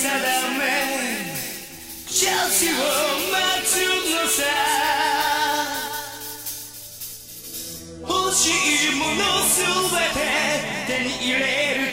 定めチャンスを待つのさ。欲しいものすべて手に入れる